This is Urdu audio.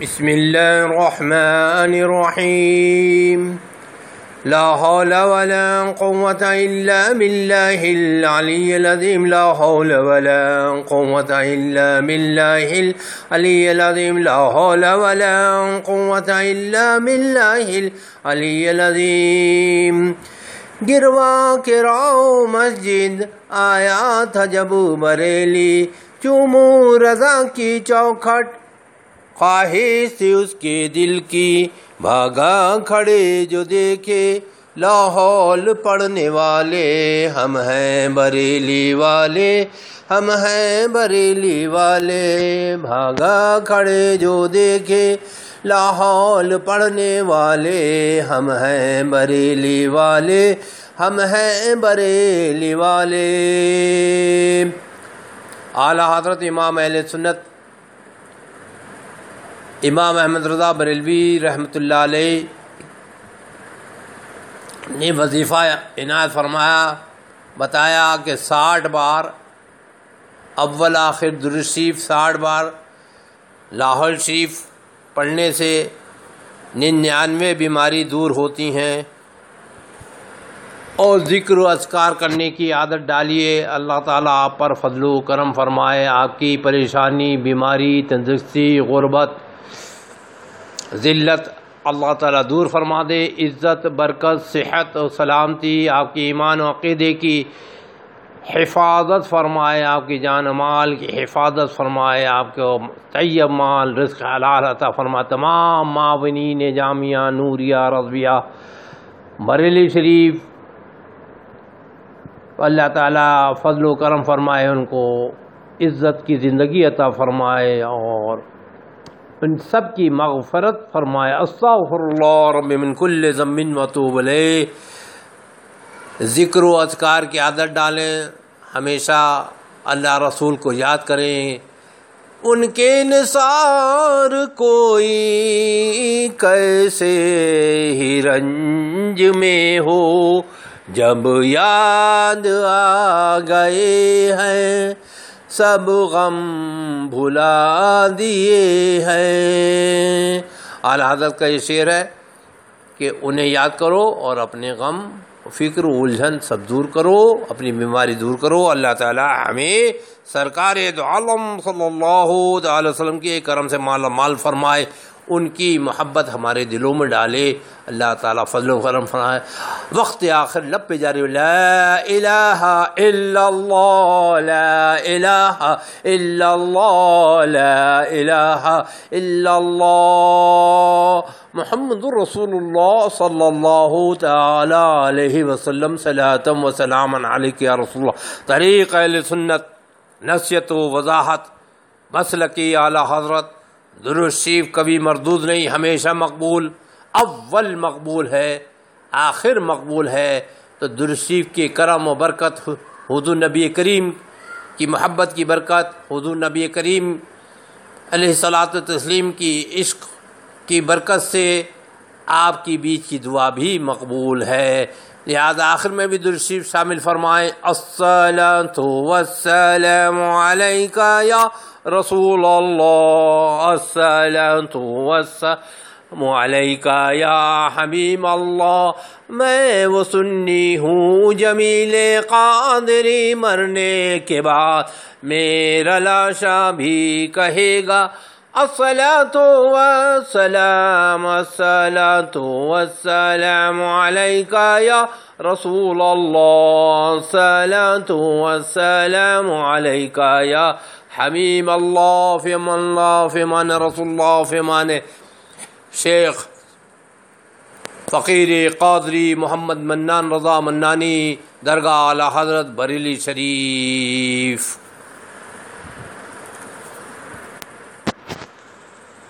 بسم الله الرحمن الرحيم. لا حول ولا قوة إلا بالله العلي العظيم. لا حول ولا قوة إلا بالله العلي العظيم. لا حول ولا قوة إلا بالله العلي العظيم. گروا کے راؤ مسجد آیا تھا جب بریلی، چومو رضا کی چوکھٹ خواہش تھی اس کے دل کی۔ بھاگا کھڑے جو دیکھے، لاہور پڑھنے والے ہم ہیں بریلی والے، ہم ہیں بریلی والے۔ بھاگا کھڑے جو دیکھے، لاہور پڑھنے والے ہم ہیں بریلی والے، ہم ہیں بریلی والے۔ اعلیٰ حضرت امام اہل سنت امام احمد رضا بریلوی رحمۃ اللہ علیہ نے وظیفہ عنایت فرمایا، بتایا کہ ساٹھ بار اول آخر درشریف ساٹھ بار لاہور شریف پڑھنے سے ننانوے بیماری دور ہوتی ہیں اور ذکر و اذکار کرنے کی عادت ڈالیے۔ اللہ تعالیٰ آپ پر فضل و کرم فرمائے، آپ کی پریشانی، بیماری، تندرستی، غربت ذلت اللہ تعالیٰ دور فرما دے، عزت، برکت، صحت و سلامتی آپ کی ایمان و عقیدے کی حفاظت فرمائے، آپ کی جان مال کی حفاظت فرمائے، آپ کو طیب مال، رزق حلال عطا فرمائے۔ تمام معاونین جامعہ نوریہ رضویہ، بریلی شریف، اللہ تعالیٰ فضل و کرم فرمائے، ان کو عزت کی زندگی عطا فرمائے اور ان سب کی مغفرت فرمائے، استغفر اللہ رب من کل ذنب وتوب الیہ۔ ذکر و اذکار کی عادت ڈالیں، ہمیشہ اللہ رسول کو یاد کریں۔ ان کے نثار کوئی کیسے ہی رنج میں ہو، جب یاد آ گئے ہیں۔ سب غم بھلا دیے ہیں۔ اعلیٰ حضرت کا یہ شعر ہے کہ انہیں یاد کرو اور اپنے غم، فکر، الجھن سب دور کرو، اپنی بیماری دور کرو۔ اللہ تعالی ہمیں سرکار دو عالم صلی اللہ علیہ وسلم کی کرم سے مال مال فرمائے۔ ان کی محبت ہمارے دلوں میں ڈالے۔ اللہ تعالیٰ فضل و کرم فرمائے۔ وقت آخر لب پہ جاری لا الہ الا اللہ، لا الہ الا اللہ، لا الہ الا اللہ۔ محمد رسول اللہ صلی اللہ تعالی علیہ وسلم صلاحتم و سلام علیہ یا رسول اللہ۔ طریق اہل سنت نصیت و وضاحت، مسلکی اعلیٰ حضرت درشیف کبھی مردود نہیں، ہمیشہ مقبول، اول مقبول ہے، آخر مقبول ہے۔ تو درشیف کے کرم و برکت، حضور نبی کریم کی محبت کی برکت، حضور نبی کریم علیہ صلاۃ و تسلیم کی عشق کی برکت سے آپ کی بیچ کی دعا بھی مقبول ہے۔ لہذا آخر میں بھی درشیف شامل فرمائیں السلام والسلام علیکہ یا رسول اللہ، السلام والسلام علیکہ یا حبیب اللہ، میں وہ سنی ہوں جمیل قادری مرنے کے بعد، میرا لاشا بھی کہے گا الصلاة والسلام الصلاة والسلام عليك يا رسول الله. الصلاة والسلام عليك يا حبيب الله. في من الله في من رسول الله، في من شیخ فقیر قادری محمد منان رضا منانی، درگاہ اعلی حضرت بریلی شریف.